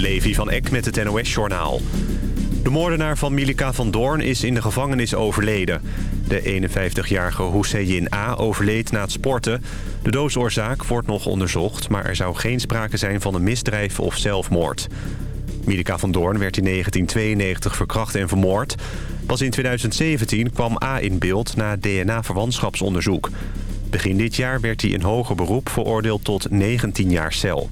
Levi van Eck met het NOS-journaal. De moordenaar van Milika van Doorn is in de gevangenis overleden. De 51-jarige Hussein A. overleed na het sporten. De doodsoorzaak wordt nog onderzocht... maar er zou geen sprake zijn van een misdrijf of zelfmoord. Milika van Doorn werd in 1992 verkracht en vermoord. Pas in 2017 kwam A in beeld na DNA-verwantschapsonderzoek. Begin dit jaar werd hij in hoger beroep veroordeeld tot 19 jaar cel.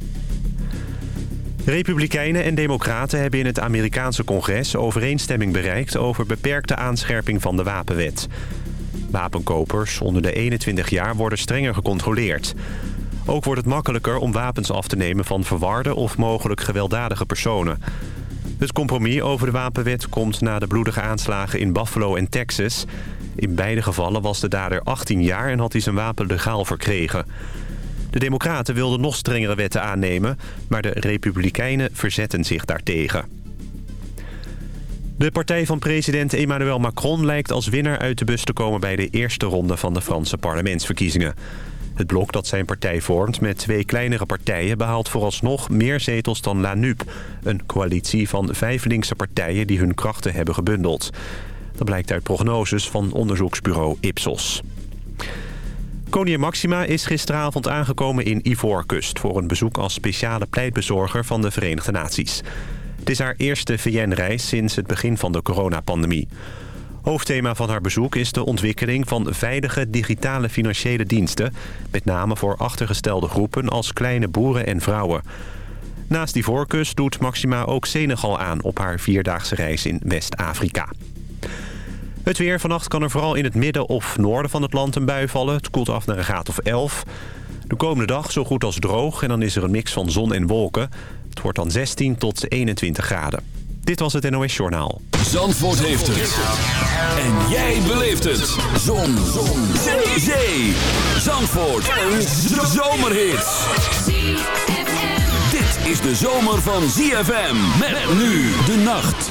Republikeinen en democraten hebben in het Amerikaanse congres overeenstemming bereikt over beperkte aanscherping van de wapenwet. Wapenkopers onder de 21 jaar worden strenger gecontroleerd. Ook wordt het makkelijker om wapens af te nemen van verwarde of mogelijk gewelddadige personen. Het compromis over de wapenwet komt na de bloedige aanslagen in Buffalo en Texas. In beide gevallen was de dader 18 jaar en had hij zijn wapen legaal verkregen. De democraten wilden nog strengere wetten aannemen... maar de republikeinen verzetten zich daartegen. De partij van president Emmanuel Macron lijkt als winnaar uit de bus te komen... bij de eerste ronde van de Franse parlementsverkiezingen. Het blok dat zijn partij vormt met twee kleinere partijen... behaalt vooralsnog meer zetels dan La NUP. Een coalitie van vijf linkse partijen die hun krachten hebben gebundeld. Dat blijkt uit prognoses van onderzoeksbureau Ipsos. Koningin Maxima is gisteravond aangekomen in Ivoorkust... voor een bezoek als speciale pleitbezorger van de Verenigde Naties. Het is haar eerste VN-reis sinds het begin van de coronapandemie. Hoofdthema van haar bezoek is de ontwikkeling van veilige digitale financiële diensten... met name voor achtergestelde groepen als kleine boeren en vrouwen. Naast Ivoorkust doet Maxima ook Senegal aan op haar vierdaagse reis in West-Afrika. Het weer. Vannacht kan er vooral in het midden of noorden van het land een bui vallen. Het koelt af naar een graad of 11. De komende dag zo goed als droog en dan is er een mix van zon en wolken. Het wordt dan 16 tot 21 graden. Dit was het NOS Journaal. Zandvoort heeft het. En jij beleeft het. Zon. zon. Zee. Zee. Zandvoort. Een zomerhit. Dit is de zomer van ZFM. Met nu de nacht.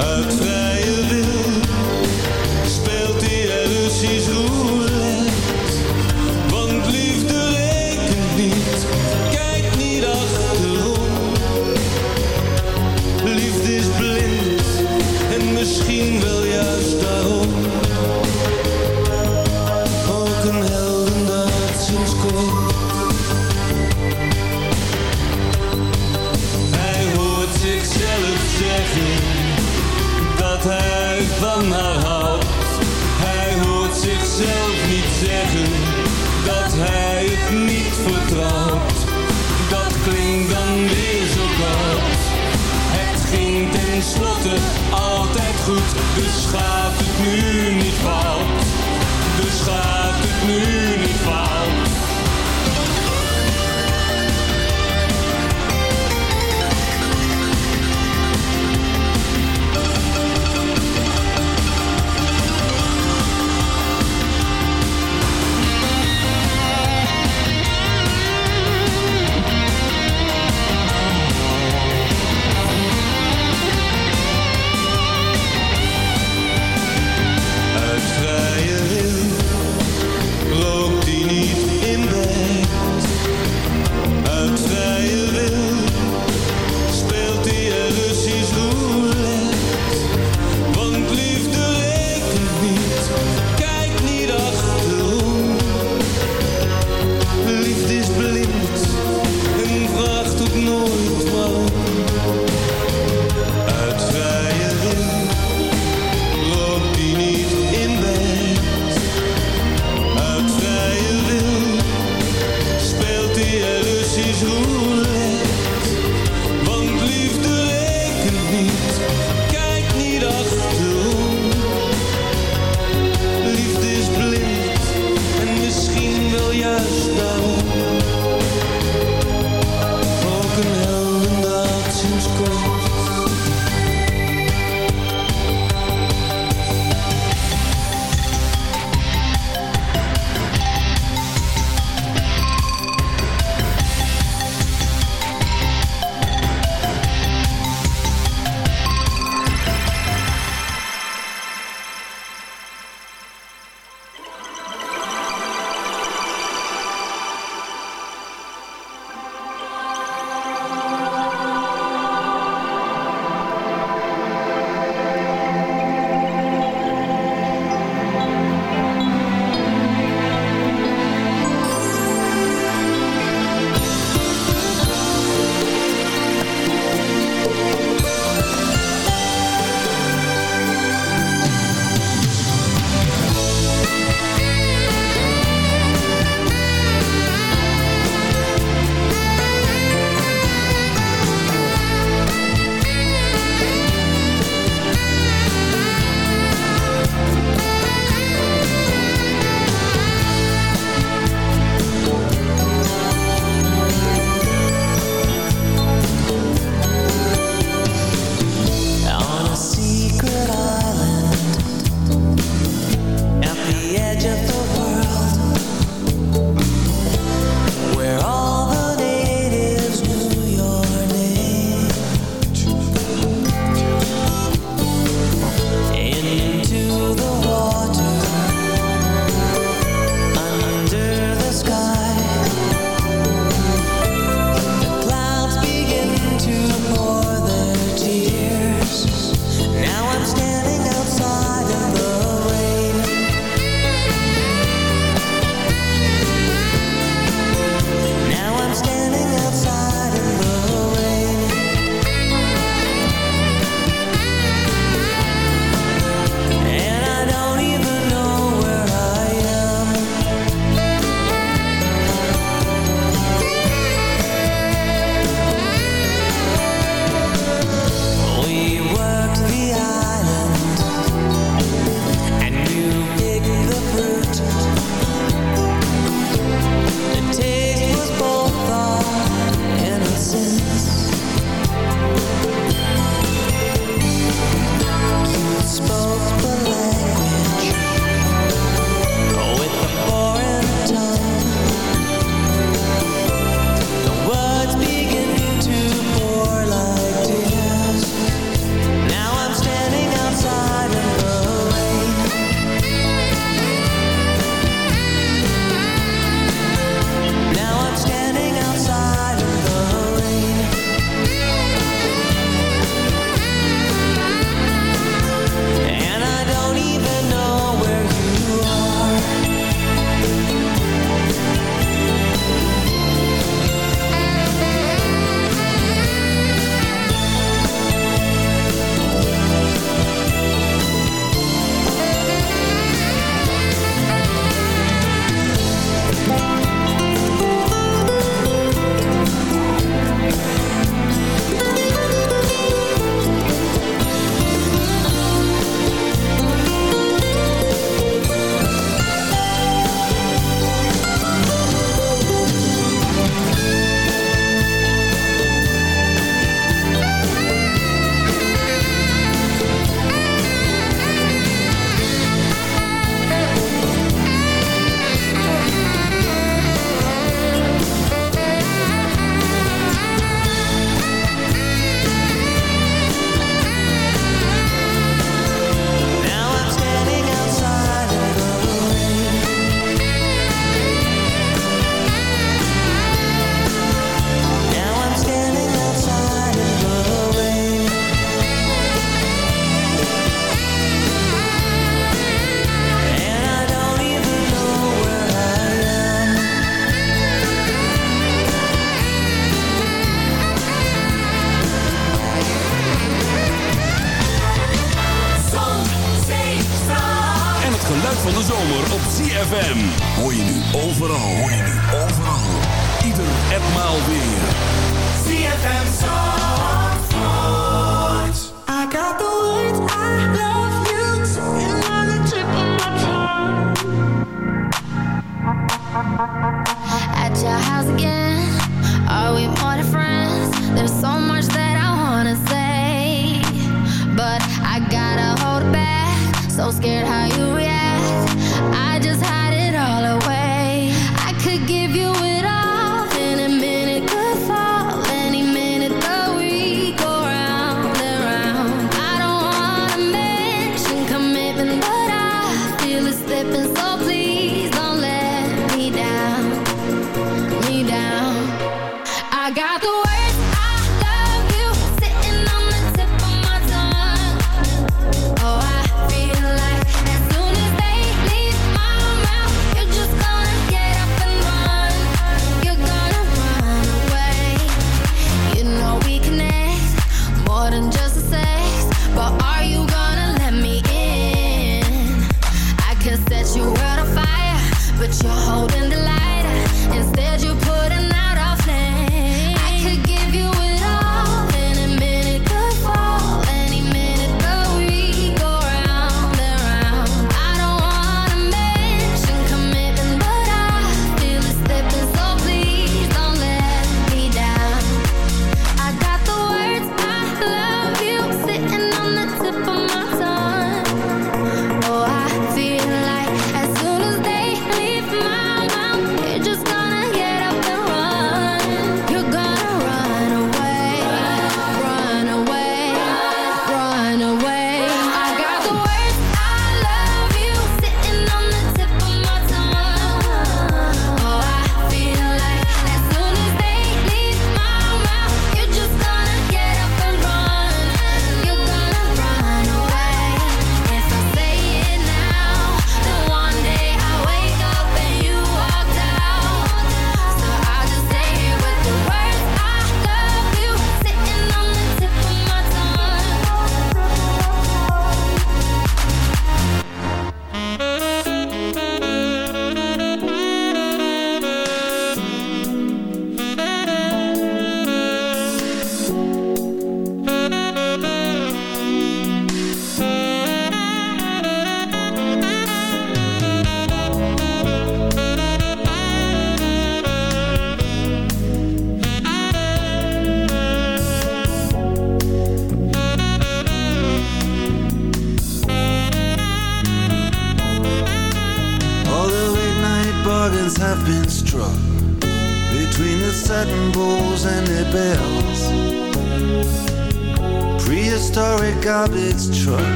Uit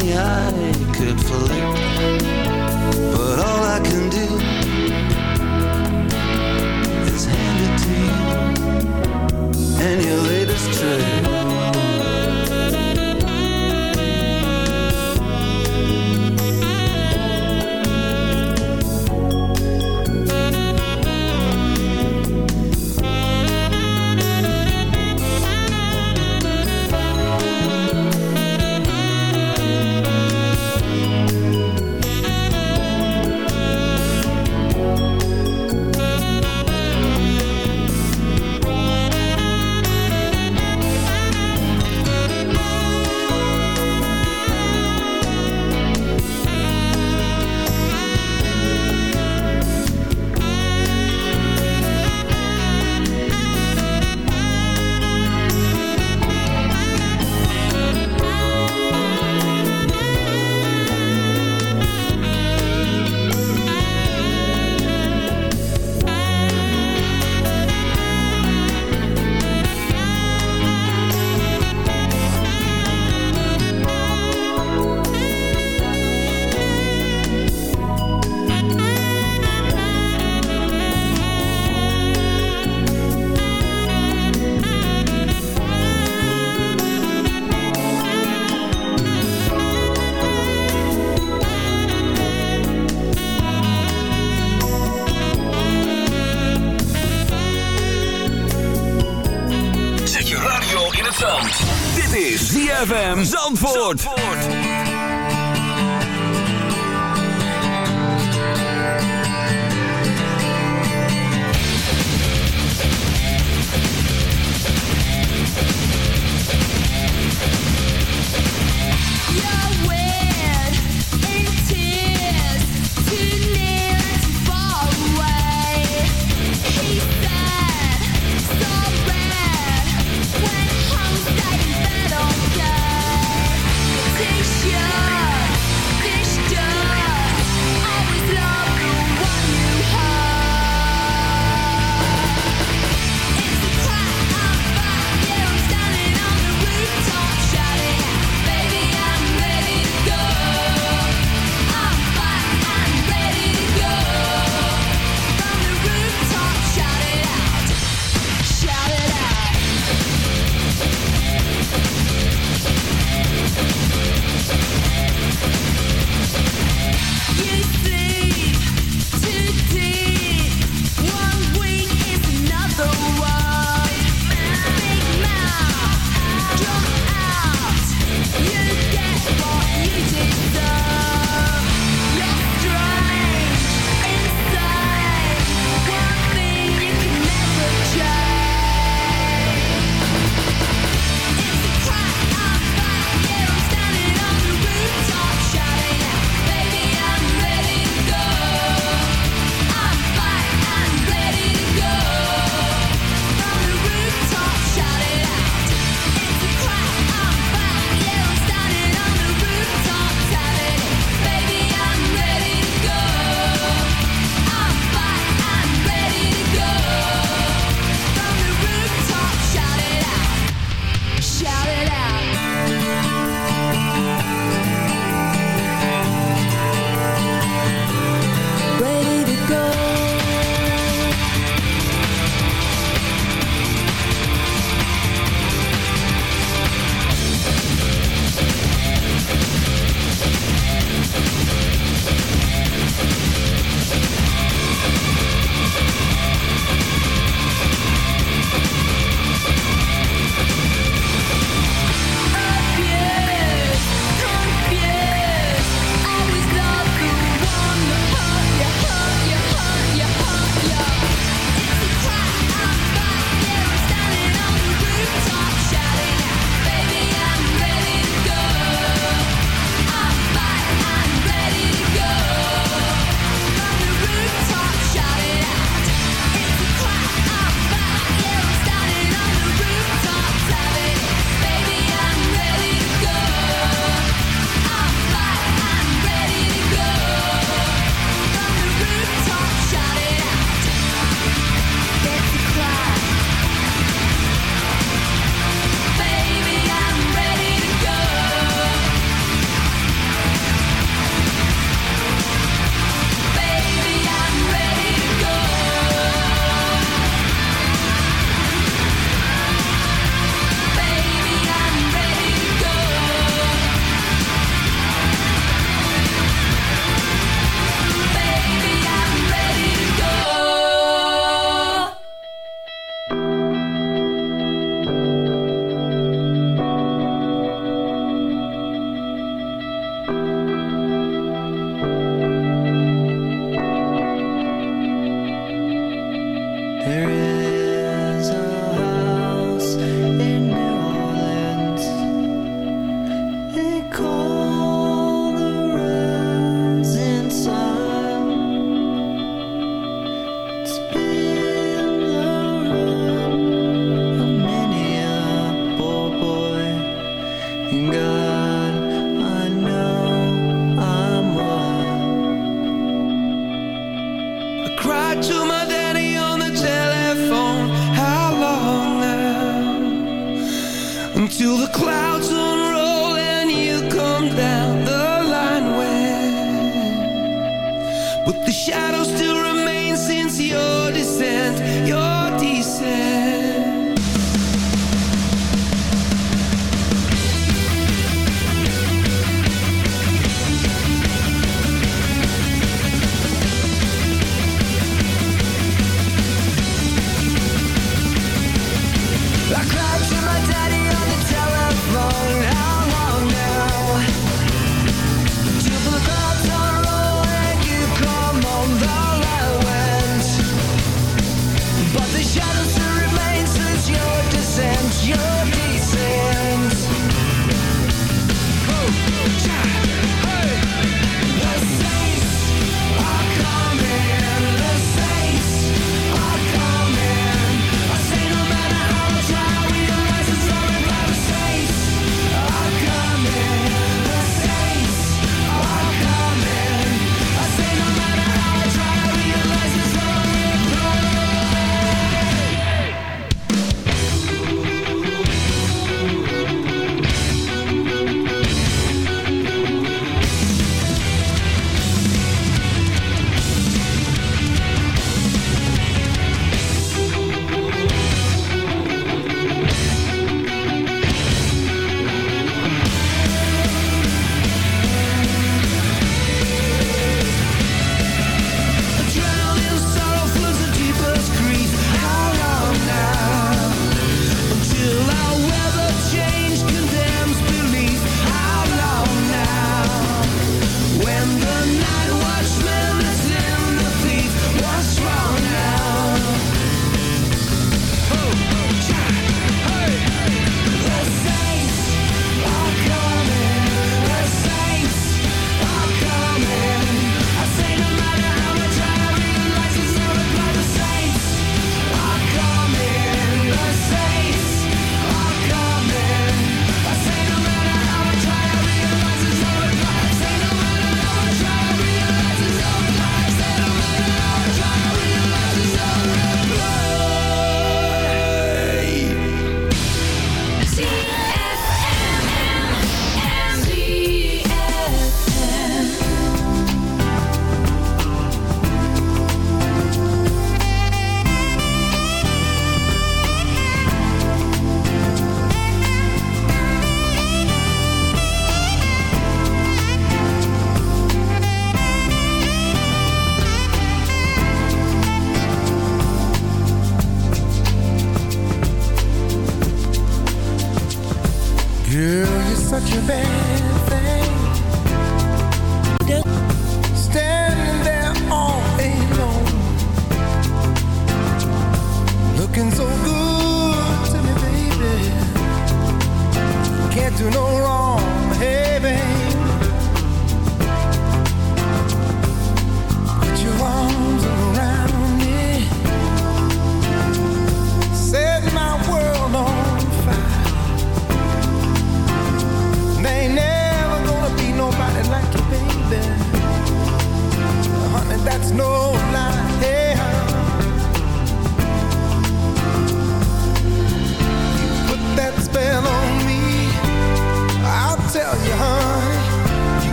The eye could flick. But all I can do is hand it to you and your latest trick.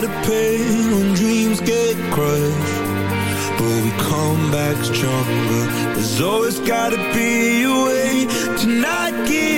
try to pay when dreams get crushed. But we come back stronger. There's always gotta be a way to not give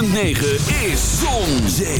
9 is zonzee.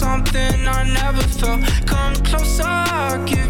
something I never felt. Come closer, I'll give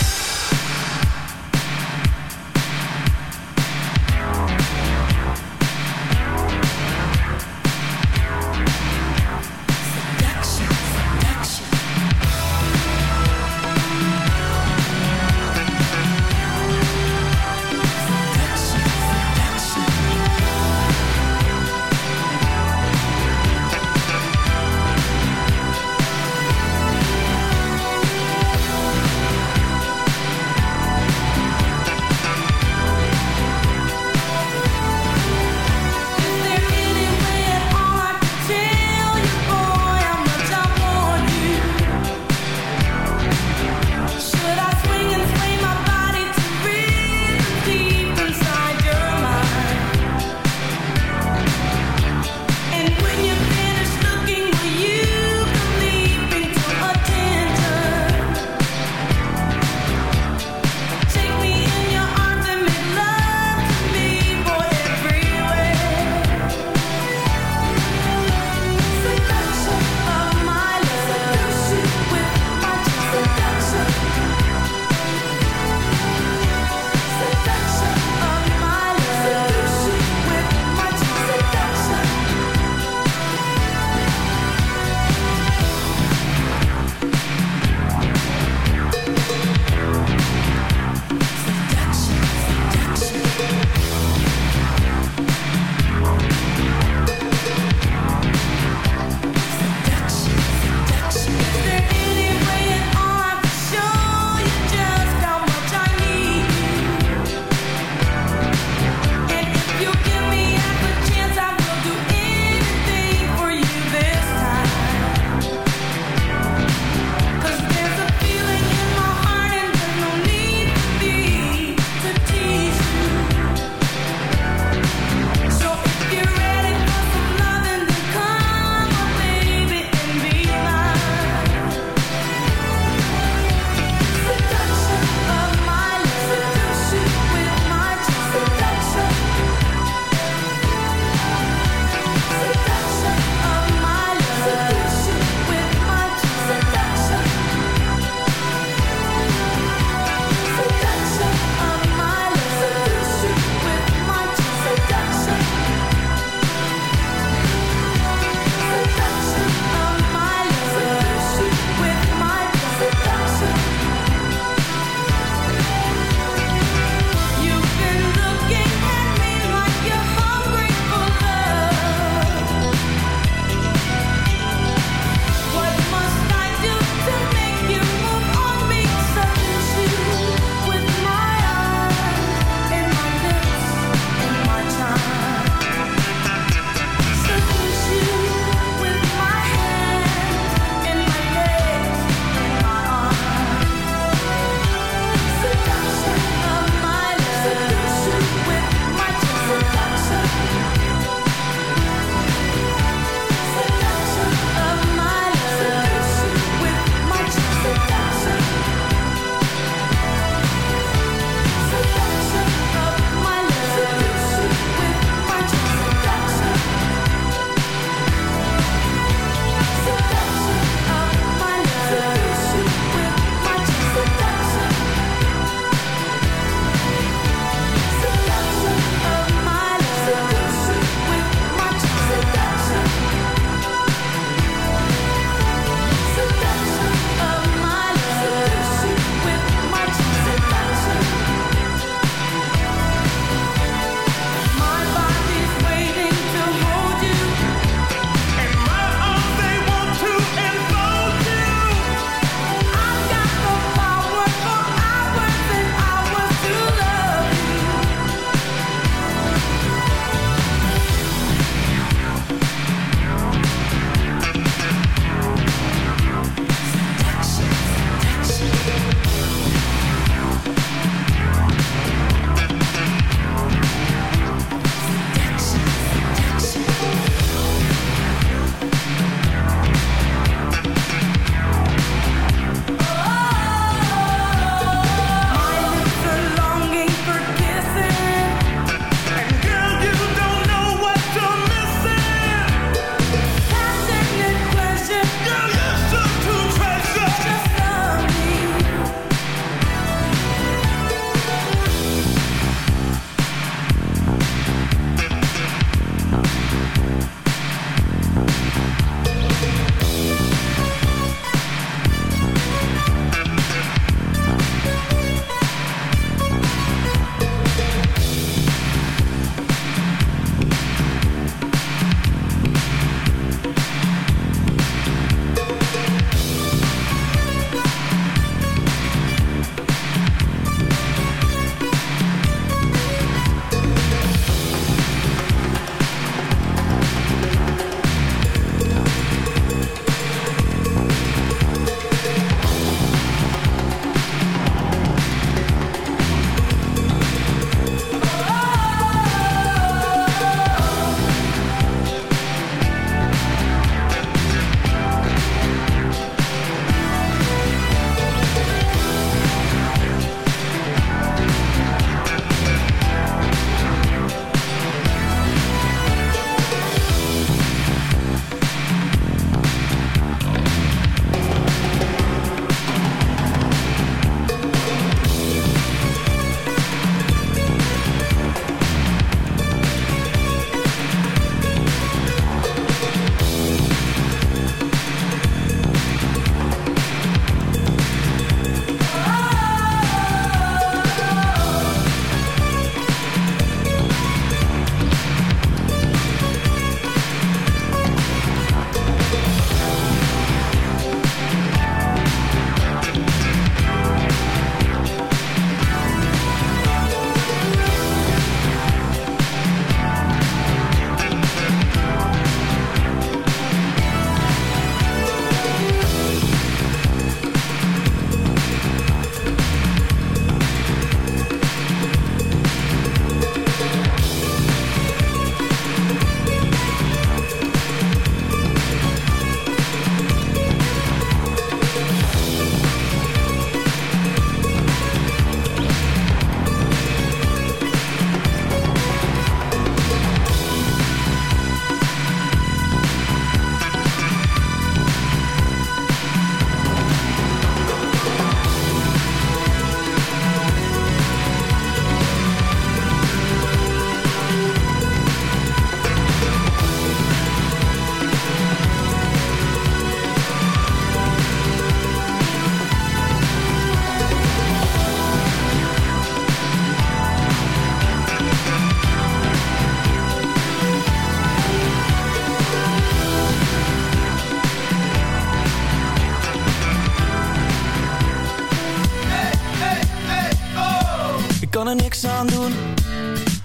Doen,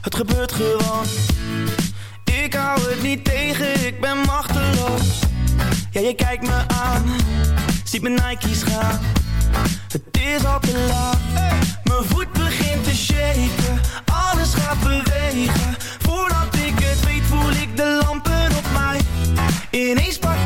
het gebeurt gewoon. Ik hou het niet tegen, ik ben machteloos. Ja, je kijkt me aan, ziet mijn Nike's gaan. Het is al te laat, mijn voet begint te shaken. Alles gaat bewegen, voordat ik het weet voel ik de lampen op mij. Ineens pak